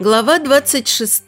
Глава 26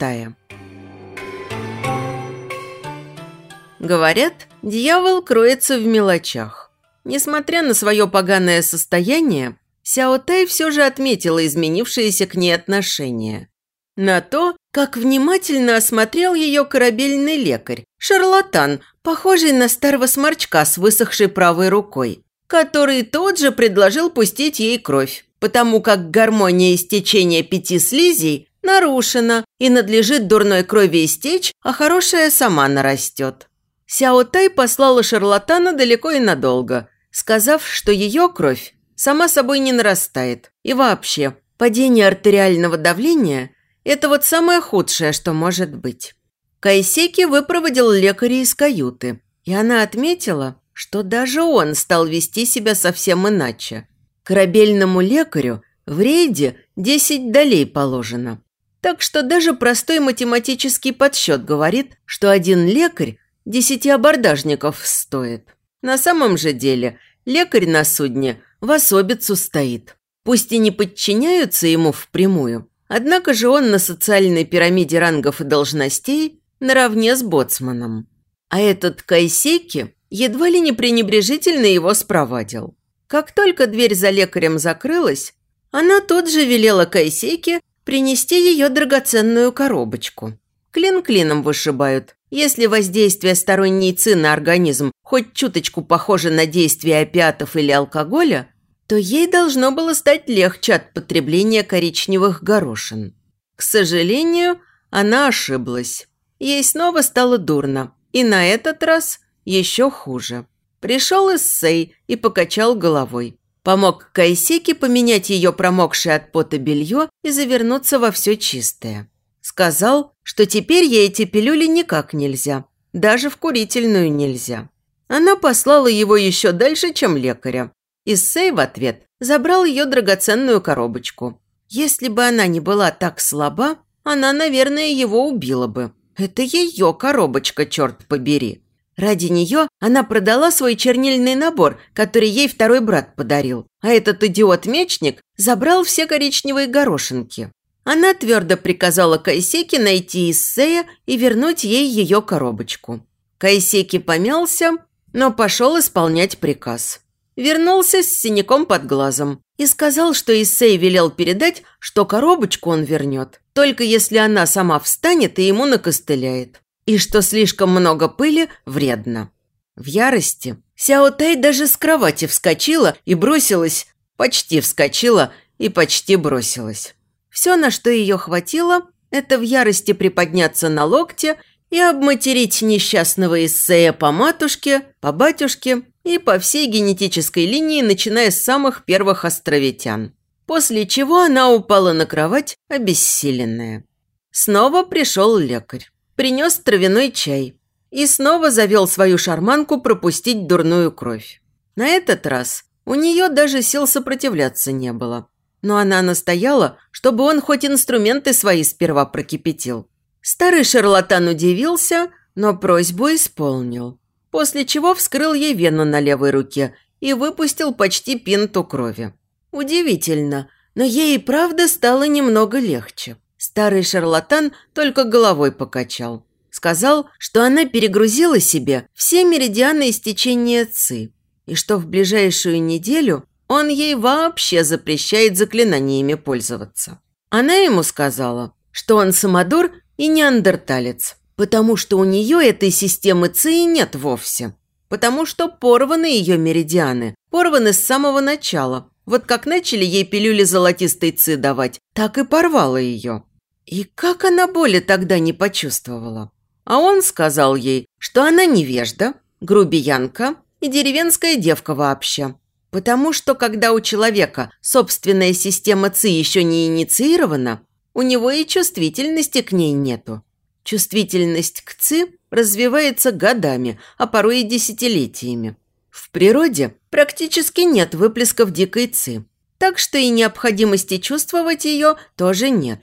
Говорят, дьявол кроется в мелочах. Несмотря на свое поганое состояние, Сяо Тай все же отметила изменившиеся к ней отношения. На то, как внимательно осмотрел ее корабельный лекарь, шарлатан, похожий на старого сморчка с высохшей правой рукой, который тот же предложил пустить ей кровь, потому как гармония истечения пяти слизей нарушена и надлежит дурной крови истечь, а хорошая сама нарастет. Сяо Тай послала шарлатана далеко и надолго, сказав, что ее кровь сама собой не нарастает. И вообще, падение артериального давления – это вот самое худшее, что может быть. Кайсеки выпроводил лекаря из каюты, и она отметила, что даже он стал вести себя совсем иначе. Корабельному лекарю в рейде 10 долей положено. Так что даже простой математический подсчет говорит, что один лекарь десяти абордажников стоит. На самом же деле лекарь на судне в особицу стоит. Пусть и не подчиняются ему впрямую, однако же он на социальной пирамиде рангов и должностей наравне с боцманом. А этот Кайсеки едва ли не пренебрежительно его спровадил. Как только дверь за лекарем закрылась, она тут же велела Кайсеке принести ее драгоценную коробочку. Клин клином вышибают. Если воздействие сторонней ци на организм хоть чуточку похоже на действие опиатов или алкоголя, то ей должно было стать легче от потребления коричневых горошин. К сожалению, она ошиблась. Ей снова стало дурно, и на этот раз еще хуже. Пришел Иссей и покачал головой. Помог Кайсеке поменять ее промокшее от пота белье и завернуться во все чистое. Сказал, что теперь ей эти пилюли никак нельзя, даже в курительную нельзя. Она послала его еще дальше, чем лекаря. Иссей в ответ забрал ее драгоценную коробочку. Если бы она не была так слаба, она, наверное, его убила бы. Это ее коробочка, черт побери. Ради нее она продала свой чернильный набор, который ей второй брат подарил. А этот идиот-мечник забрал все коричневые горошинки. Она твердо приказала Кайсеке найти Иссея и вернуть ей ее коробочку. Кайсеки помялся, но пошел исполнять приказ. Вернулся с синяком под глазом и сказал, что Иссей велел передать, что коробочку он вернет, только если она сама встанет и ему накостыляет и что слишком много пыли вредно. В ярости Сяо Тай даже с кровати вскочила и бросилась, почти вскочила и почти бросилась. Все, на что ее хватило, это в ярости приподняться на локте и обматерить несчастного Иссея по матушке, по батюшке и по всей генетической линии, начиная с самых первых островитян. После чего она упала на кровать, обессиленная. Снова пришел лекарь принес травяной чай и снова завел свою шарманку пропустить дурную кровь. На этот раз у нее даже сил сопротивляться не было. Но она настояла, чтобы он хоть инструменты свои сперва прокипятил. Старый шарлатан удивился, но просьбу исполнил. После чего вскрыл ей вену на левой руке и выпустил почти пинту крови. Удивительно, но ей и правда стало немного легче. Старый шарлатан только головой покачал. Сказал, что она перегрузила себе все меридианы истечения ЦИ, и что в ближайшую неделю он ей вообще запрещает заклинаниями пользоваться. Она ему сказала, что он самодур и неандерталец, потому что у нее этой системы ЦИ нет вовсе, потому что порваны ее меридианы, порваны с самого начала. Вот как начали ей пилюли золотистой ЦИ давать, так и порвала ее. И как она боли тогда не почувствовала? А он сказал ей, что она невежда, грубиянка и деревенская девка вообще. Потому что когда у человека собственная система ЦИ еще не инициирована, у него и чувствительности к ней нету. Чувствительность к ЦИ развивается годами, а порой и десятилетиями. В природе практически нет выплесков дикой ЦИ, так что и необходимости чувствовать ее тоже нет.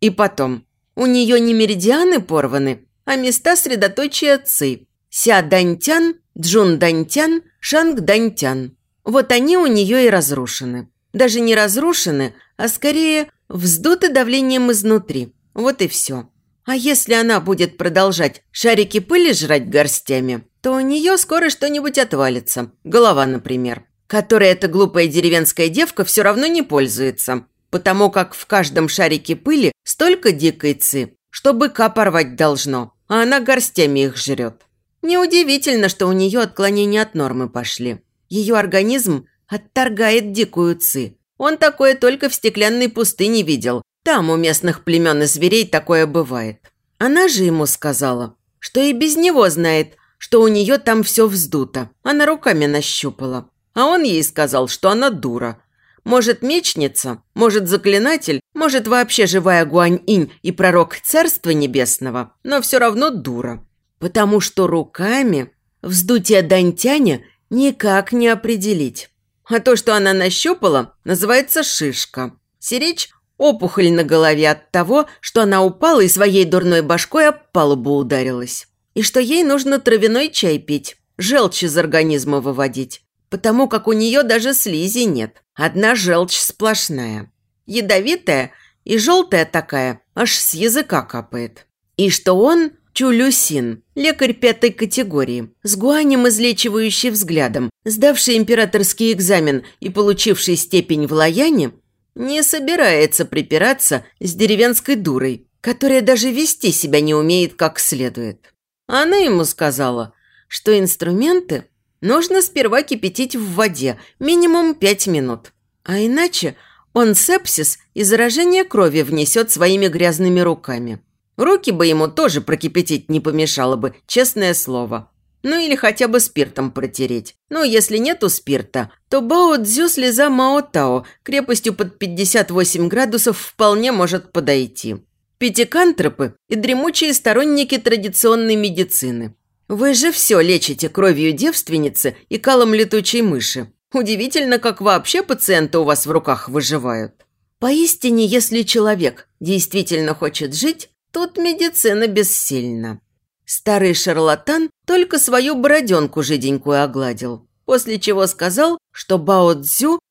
И потом, у нее не меридианы порваны, а места средоточия ци. Ся Даньтян Джун Даньтян, Шанг Даньтян. Вот они у нее и разрушены. Даже не разрушены, а скорее вздуты давлением изнутри. Вот и все. А если она будет продолжать шарики пыли жрать горстями, то у нее скоро что-нибудь отвалится. Голова, например. Которой эта глупая деревенская девка все равно не пользуется. Потому как в каждом шарике пыли столько дикой ци, что быка порвать должно, а она горстями их жрет. Неудивительно, что у нее отклонения от нормы пошли. Ее организм отторгает дикую ци. Он такое только в стеклянной пустыне видел. Там у местных племен и зверей такое бывает. Она же ему сказала, что и без него знает, что у нее там все вздуто. Она руками нащупала. А он ей сказал, что она дура. Может, мечница, может, заклинатель, может, вообще живая Гуань-инь и пророк Царства Небесного, но все равно дура. Потому что руками вздутие Дантяня никак не определить. А то, что она нащупала, называется шишка. Сиречь – опухоль на голове от того, что она упала и своей дурной башкой об палубу ударилась. И что ей нужно травяной чай пить, желчь из организма выводить. Потому как у нее даже слизи нет. Одна желчь сплошная. Ядовитая и желтая такая, аж с языка капает. И что он Чулюсин, лекарь пятой категории, с гуанем излечивающий взглядом, сдавший императорский экзамен и получивший степень в Лаяне, не собирается припираться с деревенской дурой, которая даже вести себя не умеет как следует. Она ему сказала, что инструменты нужно сперва кипятить в воде минимум пять минут, а иначе он сепсис и заражение крови внесет своими грязными руками. Руки бы ему тоже прокипятить не помешало бы, честное слово. Ну или хотя бы спиртом протереть. Ну, если нету спирта, то Бао Цзю слеза Мао Тао крепостью под 58 градусов вполне может подойти. Пятикантропы и дремучие сторонники традиционной медицины. Вы же все лечите кровью девственницы и калом летучей мыши. Удивительно, как вообще пациенты у вас в руках выживают. Поистине, если человек действительно хочет жить, Тут медицина бессильна. Старый шарлатан только свою бороденку жиденькую огладил, после чего сказал, что Бао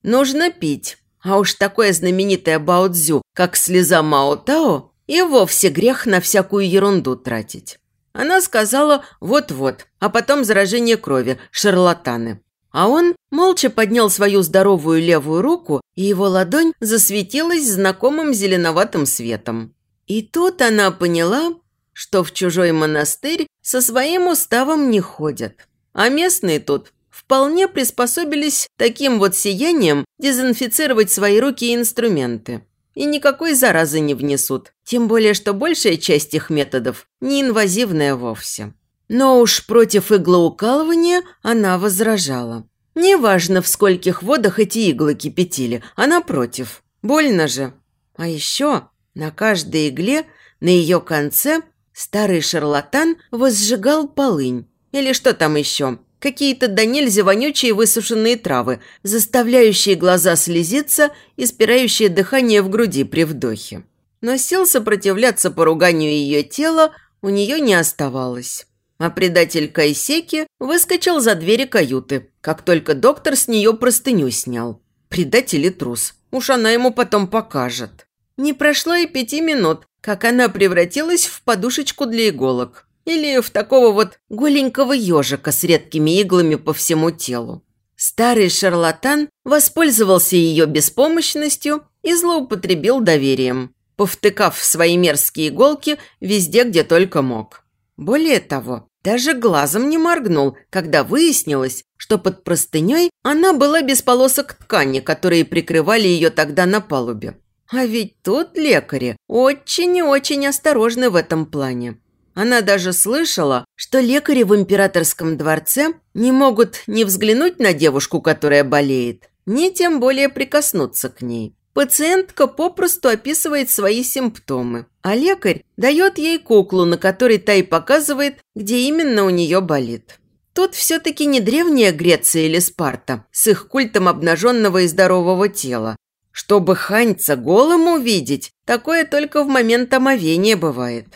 нужно пить. А уж такое знаменитое Бао как слеза Мао Тао, и вовсе грех на всякую ерунду тратить. Она сказала «вот-вот», а потом заражение крови, шарлатаны. А он молча поднял свою здоровую левую руку, и его ладонь засветилась знакомым зеленоватым светом. И тут она поняла, что в чужой монастырь со своим уставом не ходят. А местные тут вполне приспособились таким вот сиянием дезинфицировать свои руки и инструменты. И никакой заразы не внесут, тем более, что большая часть их методов не инвазивная вовсе. Но уж против иглоукалывания она возражала. Неважно, в скольких водах эти иглы кипятили, она против. Больно же. А еще на каждой игле, на ее конце, старый шарлатан возжигал полынь. Или что там еще? Какие-то до нельзя вонючие высушенные травы, заставляющие глаза слезиться и спирающие дыхание в груди при вдохе. Но сил сопротивляться поруганию ее тела у нее не оставалось. А предатель Кайсеки выскочил за двери каюты, как только доктор с нее простыню снял. Предатель и трус. Уж она ему потом покажет. Не прошло и пяти минут, как она превратилась в подушечку для иголок. Или в такого вот голенького ежика с редкими иглами по всему телу. Старый шарлатан воспользовался ее беспомощностью и злоупотребил доверием, повтыкав свои мерзкие иголки везде, где только мог. Более того, даже глазом не моргнул, когда выяснилось, что под простыней она была без полосок ткани, которые прикрывали ее тогда на палубе. А ведь тут лекари очень и очень осторожны в этом плане. Она даже слышала, что лекари в императорском дворце не могут ни взглянуть на девушку, которая болеет, ни тем более прикоснуться к ней. Пациентка попросту описывает свои симптомы, а лекарь дает ей куклу, на которой та и показывает, где именно у нее болит. Тут все-таки не древняя Греция или Спарта с их культом обнаженного и здорового тела, чтобы ханьца голым увидеть, такое только в момент омовения бывает.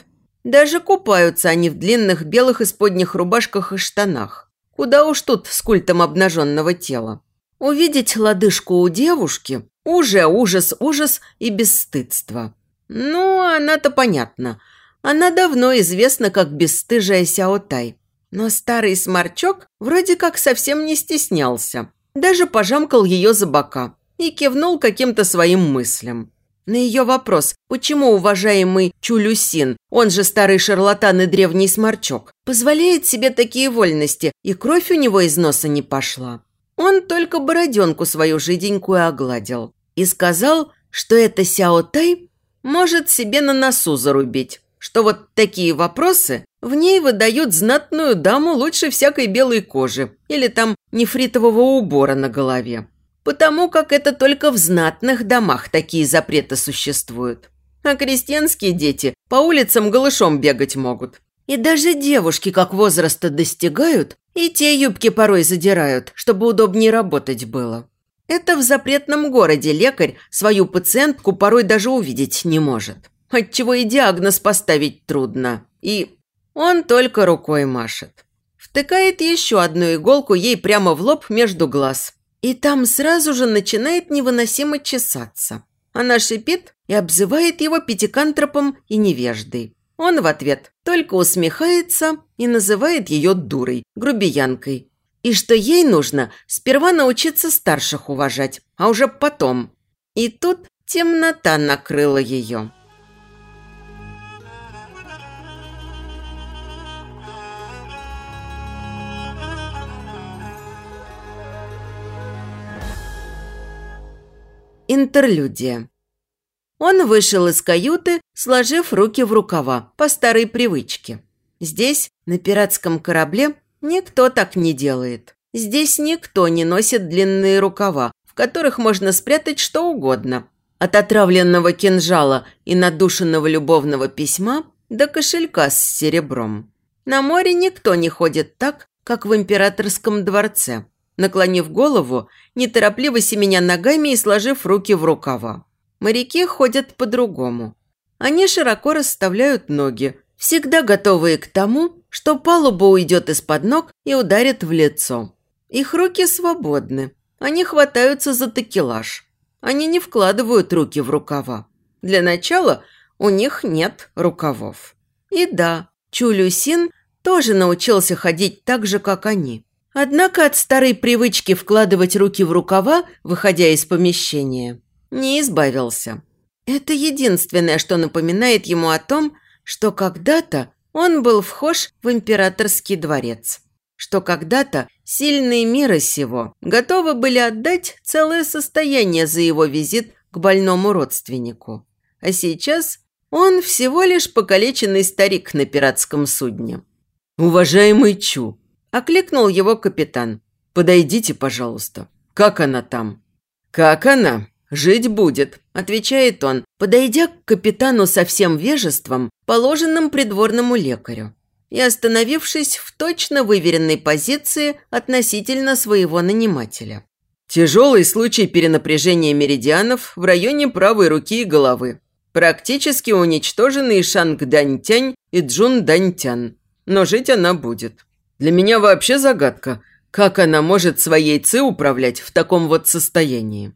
Даже купаются они в длинных белых исподних рубашках и штанах. Куда уж тут с культом обнаженного тела. Увидеть лодыжку у девушки – уже ужас, ужас и бесстыдство. Ну, она-то понятно. Она давно известна как бесстыжая Сяотай. Но старый сморчок вроде как совсем не стеснялся. Даже пожамкал ее за бока и кивнул каким-то своим мыслям. На ее вопрос, почему уважаемый Чулюсин, он же старый шарлатан и древний сморчок, позволяет себе такие вольности, и кровь у него из носа не пошла. Он только бороденку свою жиденькую огладил и сказал, что это Сяо Тай может себе на носу зарубить, что вот такие вопросы в ней выдают знатную даму лучше всякой белой кожи или там нефритового убора на голове. Потому как это только в знатных домах такие запреты существуют. А крестьянские дети по улицам голышом бегать могут. И даже девушки, как возраста достигают, и те юбки порой задирают, чтобы удобнее работать было. Это в запретном городе лекарь свою пациентку порой даже увидеть не может. Отчего и диагноз поставить трудно. И он только рукой машет. Втыкает еще одну иголку ей прямо в лоб между глаз. И там сразу же начинает невыносимо чесаться. Она шипит и обзывает его пятикантропом и невеждой. Он в ответ только усмехается и называет ее дурой, грубиянкой, и что ей нужно сперва научиться старших уважать, а уже потом. И тут темнота накрыла ее. Интерлюдия. Он вышел из каюты, сложив руки в рукава, по старой привычке. Здесь, на пиратском корабле, Никто так не делает. Здесь никто не носит длинные рукава, в которых можно спрятать что угодно. От отравленного кинжала и надушенного любовного письма до кошелька с серебром. На море никто не ходит так, как в императорском дворце, наклонив голову, неторопливо семеня ногами и сложив руки в рукава. Моряки ходят по-другому. Они широко расставляют ноги, всегда готовые к тому, что палуба уйдет из-под ног и ударит в лицо. Их руки свободны. Они хватаются за такелаж. Они не вкладывают руки в рукава. Для начала у них нет рукавов. И да, Чулюсин тоже научился ходить так же, как они. Однако от старой привычки вкладывать руки в рукава, выходя из помещения, не избавился. Это единственное, что напоминает ему о том, что когда-то он был вхож в императорский дворец, что когда-то сильные мира сего готовы были отдать целое состояние за его визит к больному родственнику. А сейчас он всего лишь покалеченный старик на пиратском судне. «Уважаемый Чу!» – окликнул его капитан. «Подойдите, пожалуйста. Как она там?» «Как она?» «Жить будет», – отвечает он, подойдя к капитану со всем вежеством, положенным придворному лекарю, и остановившись в точно выверенной позиции относительно своего нанимателя. Тяжелый случай перенапряжения меридианов в районе правой руки и головы. Практически уничтожены Шанг Даньтянь, и Джун Даньтян. Но жить она будет. Для меня вообще загадка, как она может своей ци управлять в таком вот состоянии.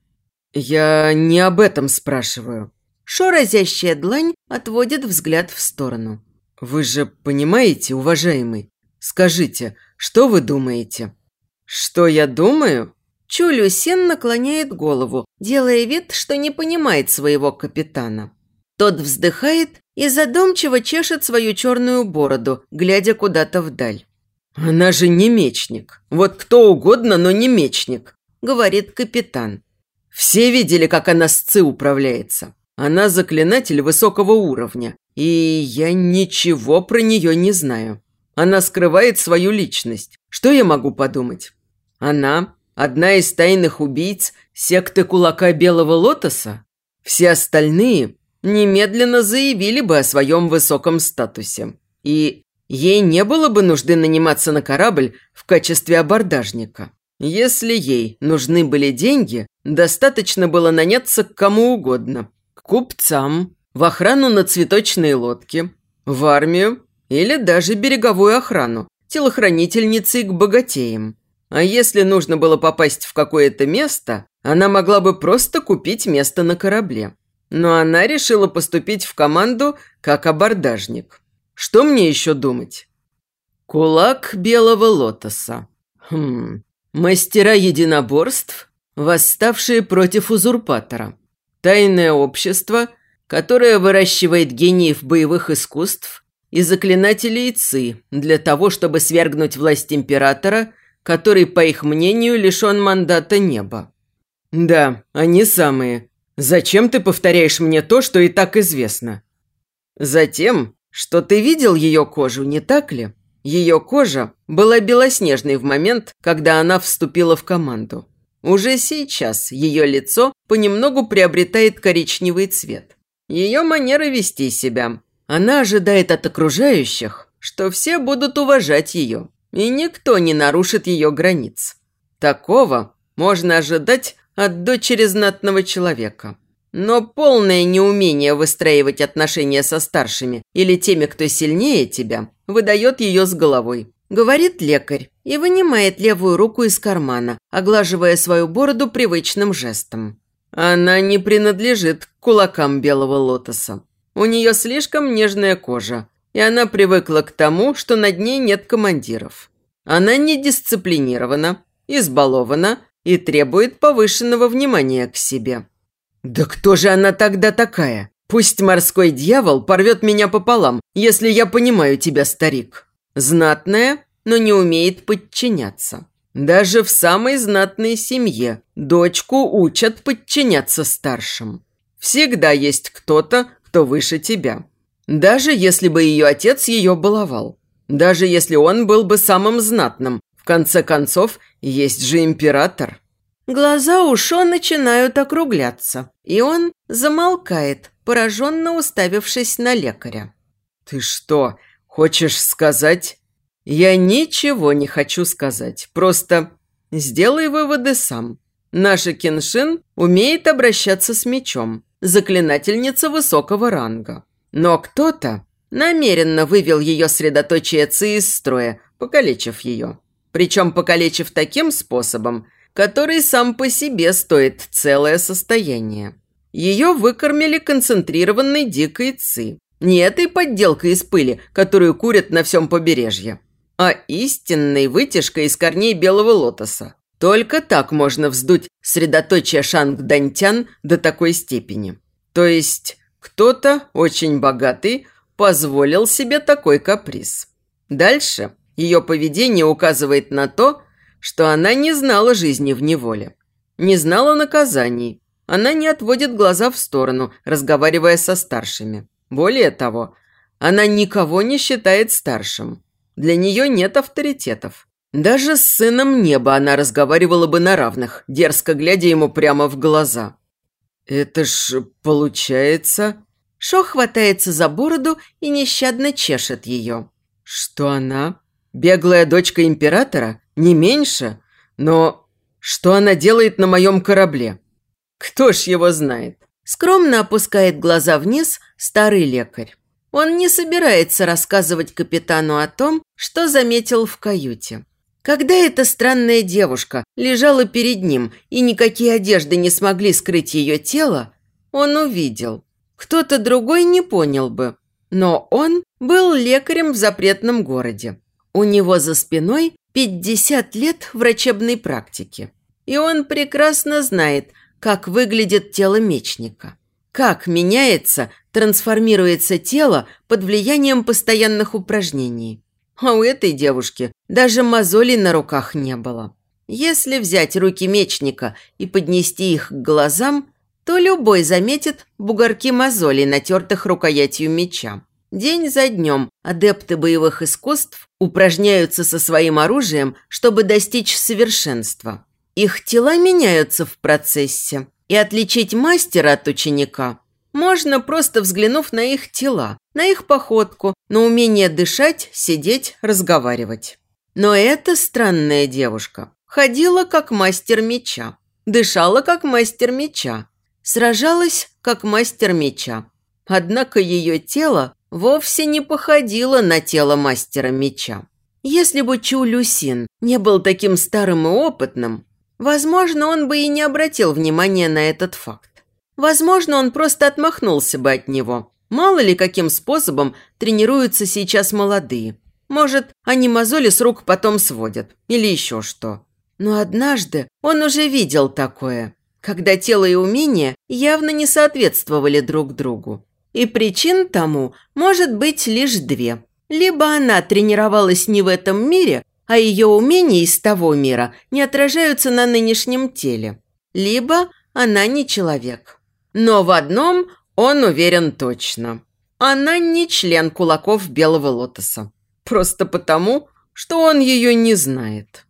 «Я не об этом спрашиваю». Шо разящая длань отводит взгляд в сторону. «Вы же понимаете, уважаемый? Скажите, что вы думаете?» «Что я думаю?» Чу Люсен наклоняет голову, делая вид, что не понимает своего капитана. Тот вздыхает и задумчиво чешет свою черную бороду, глядя куда-то вдаль. «Она же не мечник. Вот кто угодно, но не мечник», – говорит капитан. Все видели, как она с ЦИ управляется. Она заклинатель высокого уровня, и я ничего про нее не знаю. Она скрывает свою личность. Что я могу подумать? Она одна из тайных убийц секты Кулака Белого Лотоса? Все остальные немедленно заявили бы о своем высоком статусе. И ей не было бы нужды наниматься на корабль в качестве абордажника. Если ей нужны были деньги, достаточно было наняться к кому угодно. К купцам, в охрану на цветочные лодки, в армию или даже береговую охрану, телохранительницей к богатеям. А если нужно было попасть в какое-то место, она могла бы просто купить место на корабле. Но она решила поступить в команду как абордажник. Что мне еще думать? Кулак белого лотоса. Хм. Мастера единоборств, восставшие против узурпатора. Тайное общество, которое выращивает гениев боевых искусств и заклинателей ЦИ для того, чтобы свергнуть власть императора, который, по их мнению, лишен мандата неба. Да, они самые. Зачем ты повторяешь мне то, что и так известно? Затем, что ты видел ее кожу, не так ли? Ее кожа была белоснежной в момент, когда она вступила в команду. Уже сейчас ее лицо понемногу приобретает коричневый цвет. Ее манера вести себя. Она ожидает от окружающих, что все будут уважать ее, и никто не нарушит ее границ. Такого можно ожидать от дочери знатного человека. Но полное неумение выстраивать отношения со старшими или теми, кто сильнее тебя, выдает ее с головой. Говорит лекарь и вынимает левую руку из кармана, оглаживая свою бороду привычным жестом. Она не принадлежит к кулакам белого лотоса. У нее слишком нежная кожа, и она привыкла к тому, что над ней нет командиров. Она не дисциплинирована, избалована и требует повышенного внимания к себе. «Да кто же она тогда такая? Пусть морской дьявол порвет меня пополам, если я понимаю тебя, старик. Знатная, но не умеет подчиняться. Даже в самой знатной семье дочку учат подчиняться старшим. Всегда есть кто-то, кто выше тебя. Даже если бы ее отец ее баловал. Даже если он был бы самым знатным. В конце концов, есть же император. Глаза у Шо начинают округляться, и он замолкает, пораженно уставившись на лекаря. «Ты что, хочешь сказать?» «Я ничего не хочу сказать, просто сделай выводы сам. Наша Кеншин умеет обращаться с мечом, заклинательница высокого ранга. Но кто-то намеренно вывел ее средоточие Ци из строя, покалечив ее. Причем покалечив таким способом – который сам по себе стоит целое состояние. Ее выкормили концентрированной дикой ци. Не этой подделкой из пыли, которую курят на всем побережье, а истинной вытяжкой из корней белого лотоса. Только так можно вздуть средоточие шанг-дантян до такой степени. То есть кто-то очень богатый позволил себе такой каприз. Дальше ее поведение указывает на то, что она не знала жизни в неволе, не знала наказаний. Она не отводит глаза в сторону, разговаривая со старшими. Более того, она никого не считает старшим. Для нее нет авторитетов. Даже с сыном неба она разговаривала бы на равных, дерзко глядя ему прямо в глаза. «Это ж получается...» Шо хватается за бороду и нещадно чешет ее. «Что она? Беглая дочка императора? Не меньше? Но что она делает на моем корабле? Кто ж его знает? Скромно опускает глаза вниз старый лекарь. Он не собирается рассказывать капитану о том, что заметил в каюте. Когда эта странная девушка лежала перед ним, и никакие одежды не смогли скрыть ее тело, он увидел. Кто-то другой не понял бы. Но он был лекарем в запретном городе. У него за спиной 50 лет врачебной практики. И он прекрасно знает, как выглядит тело мечника. Как меняется, трансформируется тело под влиянием постоянных упражнений. А у этой девушки даже мозолей на руках не было. Если взять руки мечника и поднести их к глазам, то любой заметит бугорки мозолей, натертых рукоятью меча. День за днем адепты боевых искусств упражняются со своим оружием, чтобы достичь совершенства. Их тела меняются в процессе, и отличить мастера от ученика можно просто взглянув на их тела, на их походку, на умение дышать, сидеть, разговаривать. Но эта странная девушка ходила как мастер меча, дышала как мастер меча, сражалась как мастер меча. Однако ее тело вовсе не походила на тело мастера меча. Если бы Чу Люсин не был таким старым и опытным, возможно, он бы и не обратил внимания на этот факт. Возможно, он просто отмахнулся бы от него. Мало ли каким способом тренируются сейчас молодые. Может, они мозоли с рук потом сводят. Или еще что. Но однажды он уже видел такое, когда тело и умения явно не соответствовали друг другу. И причин тому может быть лишь две. Либо она тренировалась не в этом мире, а ее умения из того мира не отражаются на нынешнем теле. Либо она не человек. Но в одном он уверен точно. Она не член кулаков Белого Лотоса. Просто потому, что он ее не знает.